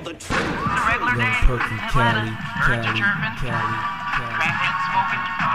the truth. regular day. Cali, Cali, Cali, Cali, Cali.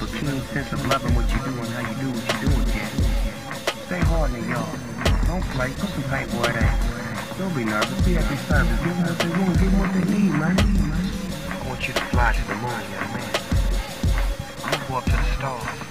a Between sense of loving what you do and how you do what you do again. Stay hard in y'all. Don't play. Put some paint boy that. Don't be nervous. Be at your service. Give them what they want. Give them what they need, man. I want you to fly to the moon, young man. You go up to the stars.